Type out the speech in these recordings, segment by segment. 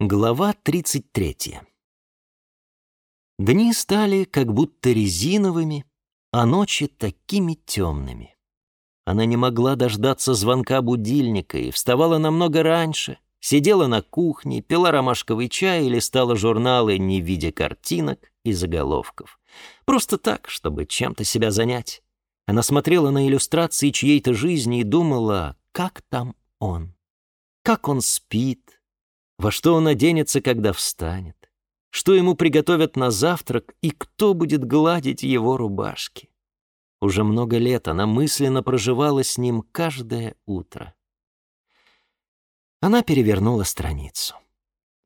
Глава 33. Дни стали как будто резиновыми, а ночи такими темными. Она не могла дождаться звонка будильника и вставала намного раньше, сидела на кухне, пила ромашковый чай или стала журналы, не видя картинок и заголовков. Просто так, чтобы чем-то себя занять. Она смотрела на иллюстрации чьей-то жизни и думала, как там он, как он спит, во что он оденется, когда встанет, что ему приготовят на завтрак и кто будет гладить его рубашки. Уже много лет она мысленно проживала с ним каждое утро. Она перевернула страницу.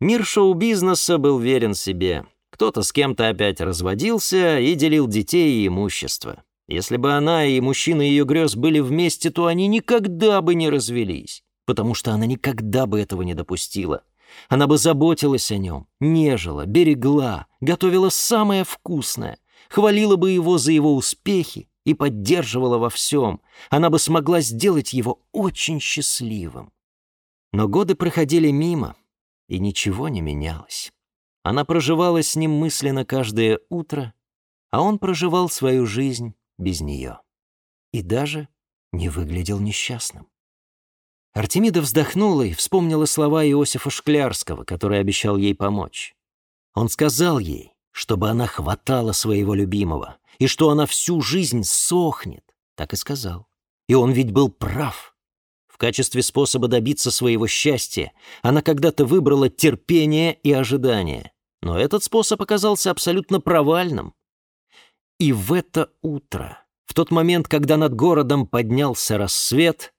Мир шоу-бизнеса был верен себе. Кто-то с кем-то опять разводился и делил детей и имущество. Если бы она и мужчина ее грез были вместе, то они никогда бы не развелись, потому что она никогда бы этого не допустила. Она бы заботилась о нем, нежила, берегла, готовила самое вкусное, хвалила бы его за его успехи и поддерживала во всем. Она бы смогла сделать его очень счастливым. Но годы проходили мимо, и ничего не менялось. Она проживала с ним мысленно каждое утро, а он проживал свою жизнь без нее. И даже не выглядел несчастным. Артемида вздохнула и вспомнила слова Иосифа Шклярского, который обещал ей помочь. Он сказал ей, чтобы она хватала своего любимого, и что она всю жизнь сохнет, так и сказал. И он ведь был прав. В качестве способа добиться своего счастья она когда-то выбрала терпение и ожидание. Но этот способ оказался абсолютно провальным. И в это утро, в тот момент, когда над городом поднялся рассвет,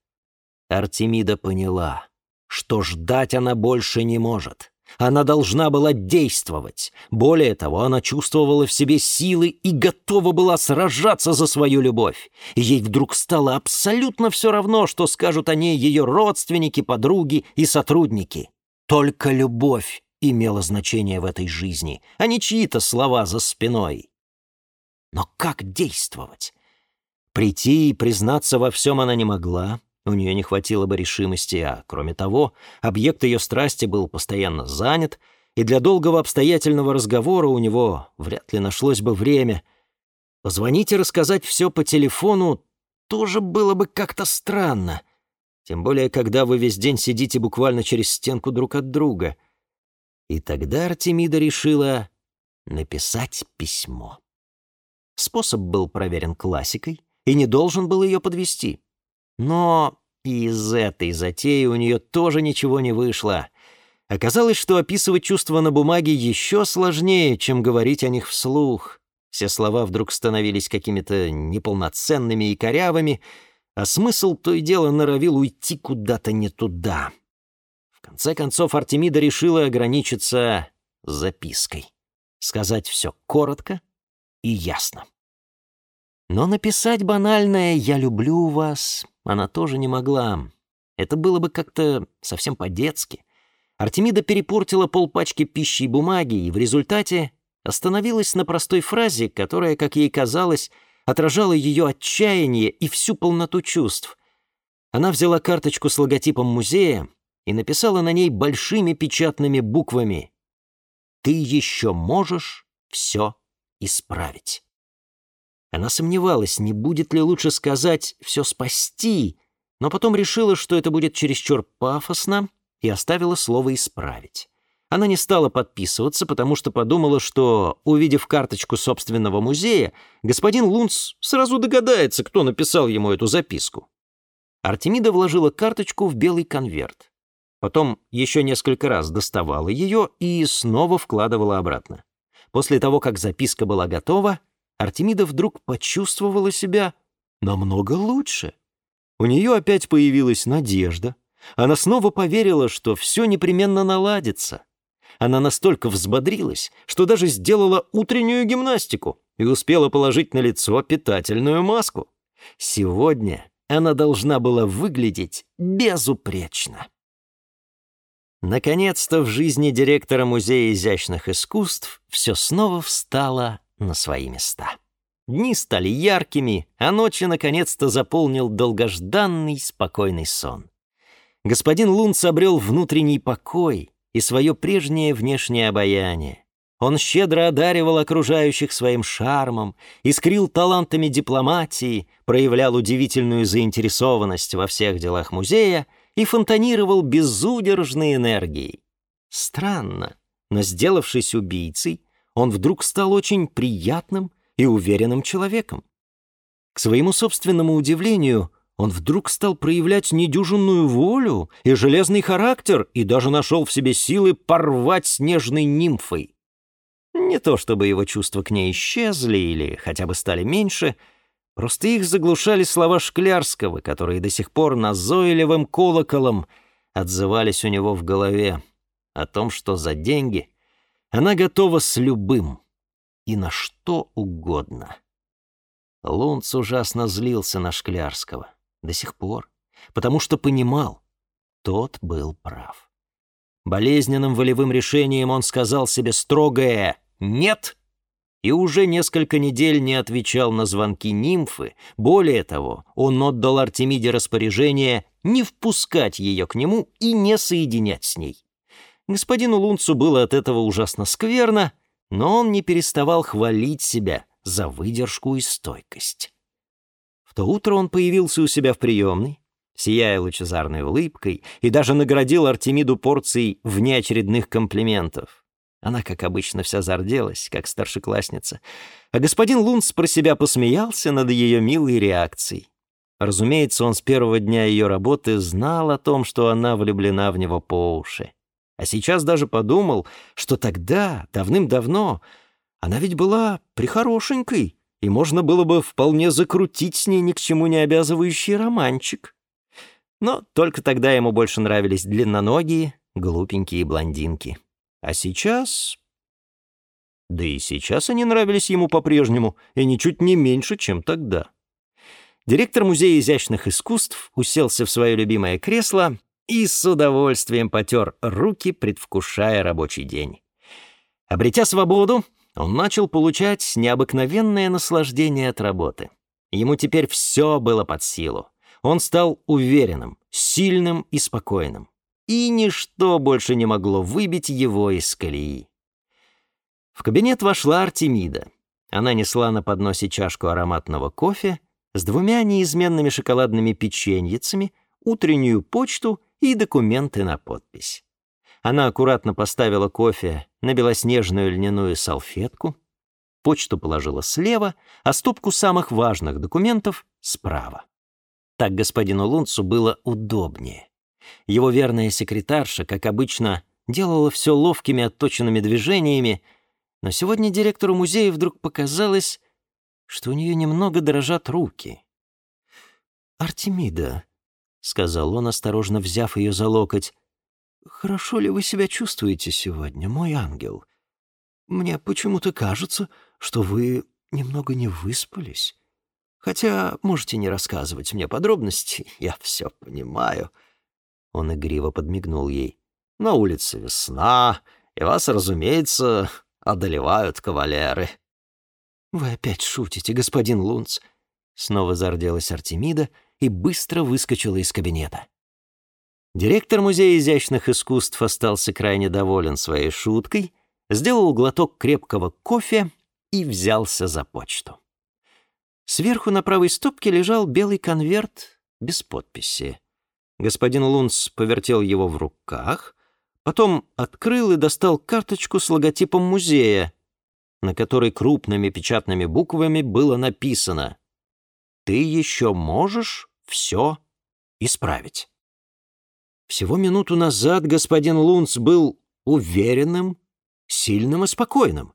Артемида поняла, что ждать она больше не может. Она должна была действовать. Более того, она чувствовала в себе силы и готова была сражаться за свою любовь. Ей вдруг стало абсолютно все равно, что скажут о ней ее родственники, подруги и сотрудники. Только любовь имела значение в этой жизни, а не чьи-то слова за спиной. Но как действовать? Прийти и признаться во всем она не могла, у нее не хватило бы решимости, а, кроме того, объект ее страсти был постоянно занят, и для долгого обстоятельного разговора у него вряд ли нашлось бы время. Позвонить и рассказать все по телефону тоже было бы как-то странно. Тем более, когда вы весь день сидите буквально через стенку друг от друга. И тогда Артемида решила написать письмо. Способ был проверен классикой и не должен был ее подвести. Но из этой затеи у нее тоже ничего не вышло. Оказалось, что описывать чувства на бумаге еще сложнее, чем говорить о них вслух. Все слова вдруг становились какими-то неполноценными и корявыми, а смысл то и дело норовил уйти куда-то не туда. В конце концов, Артемида решила ограничиться запиской. Сказать все коротко и ясно. Но написать банальное «я люблю вас» она тоже не могла. Это было бы как-то совсем по-детски. Артемида перепортила полпачки пищи и бумаги, и в результате остановилась на простой фразе, которая, как ей казалось, отражала ее отчаяние и всю полноту чувств. Она взяла карточку с логотипом музея и написала на ней большими печатными буквами «Ты еще можешь все исправить». Она сомневалась, не будет ли лучше сказать «все спасти», но потом решила, что это будет чересчур пафосно, и оставила слово «исправить». Она не стала подписываться, потому что подумала, что, увидев карточку собственного музея, господин Лунц сразу догадается, кто написал ему эту записку. Артемида вложила карточку в белый конверт. Потом еще несколько раз доставала ее и снова вкладывала обратно. После того, как записка была готова, Артемида вдруг почувствовала себя намного лучше. У нее опять появилась надежда. Она снова поверила, что все непременно наладится. Она настолько взбодрилась, что даже сделала утреннюю гимнастику и успела положить на лицо питательную маску. Сегодня она должна была выглядеть безупречно. Наконец-то в жизни директора Музея изящных искусств все снова встало на свои места. Дни стали яркими, а ночи наконец-то заполнил долгожданный спокойный сон. Господин Лунц обрел внутренний покой и свое прежнее внешнее обаяние. Он щедро одаривал окружающих своим шармом, искрил талантами дипломатии, проявлял удивительную заинтересованность во всех делах музея и фонтанировал безудержной энергией. Странно, но сделавшись убийцей, он вдруг стал очень приятным и уверенным человеком. К своему собственному удивлению, он вдруг стал проявлять недюжинную волю и железный характер и даже нашел в себе силы порвать снежной нимфой. Не то чтобы его чувства к ней исчезли или хотя бы стали меньше, просто их заглушали слова Шклярского, которые до сих пор назойливым колоколом отзывались у него в голове о том, что за деньги — она готова с любым и на что угодно. Лунц ужасно злился на Шклярского до сих пор, потому что понимал, тот был прав. Болезненным волевым решением он сказал себе строгое «нет» и уже несколько недель не отвечал на звонки нимфы. Более того, он отдал Артемиде распоряжение не впускать ее к нему и не соединять с ней. Господину Лунцу было от этого ужасно скверно, но он не переставал хвалить себя за выдержку и стойкость. В то утро он появился у себя в приемной, сияя лучезарной улыбкой, и даже наградил Артемиду порцией внеочередных комплиментов. Она, как обычно, вся зарделась, как старшеклассница, а господин Лунц про себя посмеялся над ее милой реакцией. Разумеется, он с первого дня ее работы знал о том, что она влюблена в него по уши. А сейчас даже подумал, что тогда, давным-давно, она ведь была прихорошенькой, и можно было бы вполне закрутить с ней ни к чему не обязывающий романчик. Но только тогда ему больше нравились длинноногие, глупенькие блондинки. А сейчас... Да и сейчас они нравились ему по-прежнему, и ничуть не меньше, чем тогда. Директор Музея изящных искусств уселся в свое любимое кресло и с удовольствием потер руки, предвкушая рабочий день. Обретя свободу, он начал получать необыкновенное наслаждение от работы. Ему теперь все было под силу. Он стал уверенным, сильным и спокойным. И ничто больше не могло выбить его из колеи. В кабинет вошла Артемида. Она несла на подносе чашку ароматного кофе с двумя неизменными шоколадными печеньицами, утреннюю почту и документы на подпись. Она аккуратно поставила кофе на белоснежную льняную салфетку, почту положила слева, а стопку самых важных документов — справа. Так господину Лунцу было удобнее. Его верная секретарша, как обычно, делала все ловкими отточенными движениями, но сегодня директору музея вдруг показалось, что у нее немного дрожат руки. «Артемида, сказал он, осторожно взяв ее за локоть. «Хорошо ли вы себя чувствуете сегодня, мой ангел? Мне почему-то кажется, что вы немного не выспались. Хотя можете не рассказывать мне подробности, я все понимаю». Он игриво подмигнул ей. «На улице весна, и вас, разумеется, одолевают кавалеры». «Вы опять шутите, господин Лунц?» Снова зарделась Артемида — и быстро выскочила из кабинета. Директор Музея изящных искусств остался крайне доволен своей шуткой, сделал глоток крепкого кофе и взялся за почту. Сверху на правой стопке лежал белый конверт без подписи. Господин Лунс повертел его в руках, потом открыл и достал карточку с логотипом музея, на которой крупными печатными буквами было написано «Ты еще можешь все исправить. Всего минуту назад господин Лунц был уверенным, сильным и спокойным.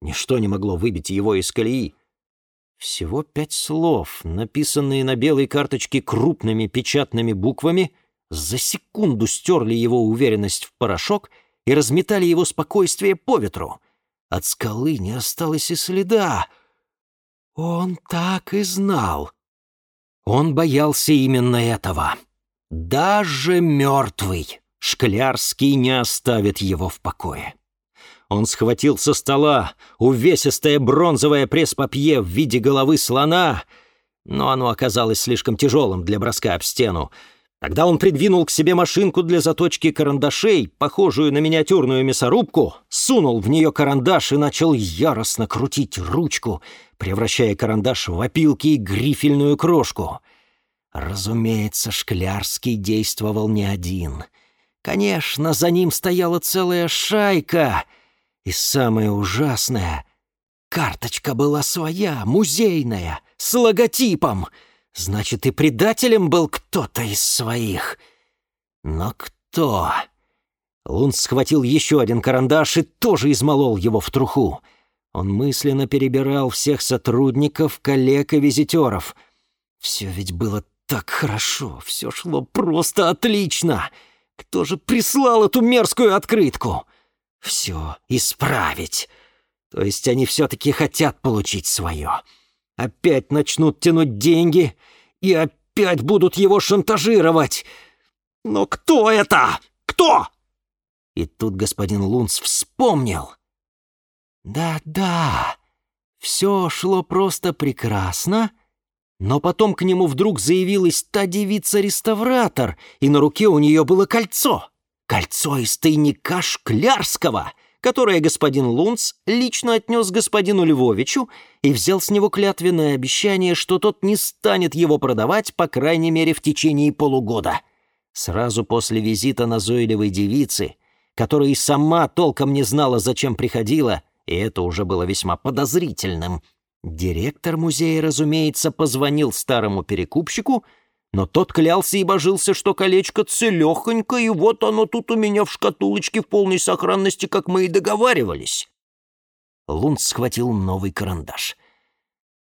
Ничто не могло выбить его из колеи. Всего пять слов, написанные на белой карточке крупными печатными буквами, за секунду стерли его уверенность в порошок и разметали его спокойствие по ветру. От скалы не осталось и следа. «Он так и знал», он боялся именно этого. Даже мертвый Шклярский не оставит его в покое. Он схватил со стола увесистое бронзовое пресс-папье в виде головы слона, но оно оказалось слишком тяжелым для броска об стену. Когда он придвинул к себе машинку для заточки карандашей, похожую на миниатюрную мясорубку, сунул в нее карандаш и начал яростно крутить ручку, превращая карандаш в опилки и грифельную крошку. Разумеется, Шклярский действовал не один. Конечно, за ним стояла целая шайка. И самое ужасное — карточка была своя, музейная, с логотипом — Значит, и предателем был кто-то из своих. Но кто? Лун схватил еще один карандаш и тоже измолол его в труху. Он мысленно перебирал всех сотрудников, коллег и визитеров. Все ведь было так хорошо, все шло просто отлично. Кто же прислал эту мерзкую открытку? Все исправить. То есть они все-таки хотят получить свое. Опять начнут тянуть деньги и опять будут его шантажировать. Но кто это? Кто? И тут господин Лунц вспомнил. Да-да, все шло просто прекрасно. Но потом к нему вдруг заявилась та девица-реставратор, и на руке у нее было кольцо. Кольцо из тайника Шклярского — которое господин Лунц лично отнес господину Львовичу и взял с него клятвенное обещание, что тот не станет его продавать, по крайней мере, в течение полугода. Сразу после визита назойливой девицы, которая и сама толком не знала, зачем приходила, и это уже было весьма подозрительным, директор музея, разумеется, позвонил старому перекупщику — но тот клялся и божился, что колечко целехонько, и вот оно тут у меня в шкатулочке в полной сохранности, как мы и договаривались. Лунд схватил новый карандаш.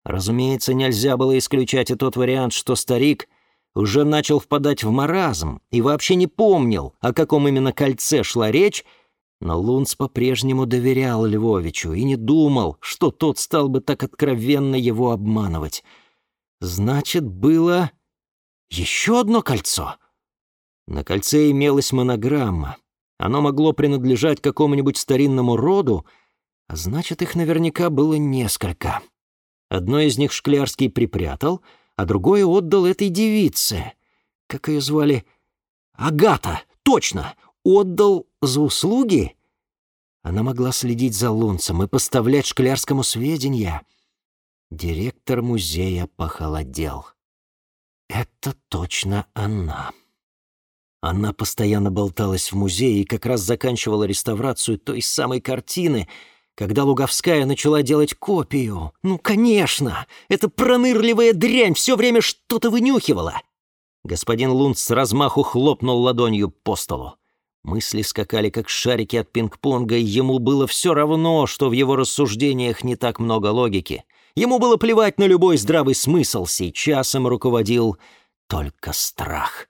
Разумеется, нельзя было исключать и тот вариант, что старик уже начал впадать в маразм и вообще не помнил, о каком именно кольце шла речь, но Лунц по-прежнему доверял Львовичу и не думал, что тот стал бы так откровенно его обманывать. Значит, было еще одно кольцо. На кольце имелась монограмма. Оно могло принадлежать какому-нибудь старинному роду, а значит, их наверняка было несколько. Одно из них Шклярский припрятал, а другое отдал этой девице. Как ее звали? Агата! Точно! Отдал за услуги? Она могла следить за лунцем и поставлять Шклярскому сведения. Директор музея похолодел. Это точно она. Она постоянно болталась в музее и как раз заканчивала реставрацию той самой картины, когда Луговская начала делать копию. Ну, конечно! Эта пронырливая дрянь все время что-то вынюхивала. Господин Лунд с размаху хлопнул ладонью по столу. Мысли скакали, как шарики от пинг-понга, и ему было все равно, что в его рассуждениях не так много логики — Ему было плевать на любой здравый смысл, сейчас им руководил только страх.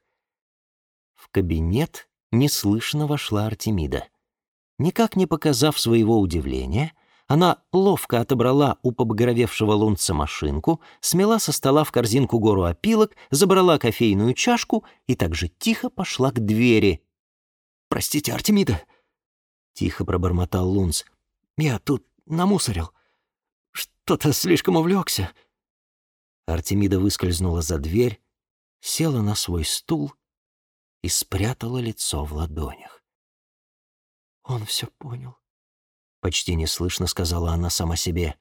В кабинет неслышно вошла Артемида. Никак не показав своего удивления, она ловко отобрала у побагровевшего лунца машинку, смела со стола в корзинку гору опилок, забрала кофейную чашку и также тихо пошла к двери. «Простите, Артемида!» — тихо пробормотал Лунц. «Я тут намусорил кто-то слишком увлекся. Артемида выскользнула за дверь, села на свой стул и спрятала лицо в ладонях. «Он все понял», — почти неслышно сказала она сама себе.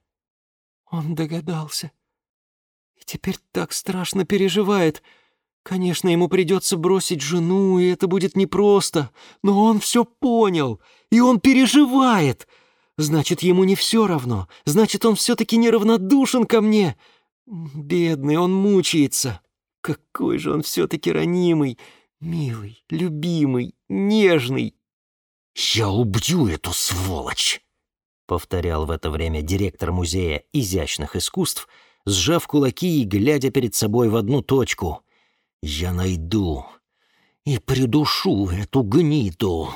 «Он догадался. И теперь так страшно переживает. Конечно, ему придется бросить жену, и это будет непросто, но он все понял, и он переживает. Значит, ему не все равно. Значит, он все-таки неравнодушен ко мне. Бедный, он мучается. Какой же он все-таки ранимый, милый, любимый, нежный. «Я убью эту сволочь!» — повторял в это время директор Музея изящных искусств, сжав кулаки и глядя перед собой в одну точку. «Я найду и придушу эту гниду!»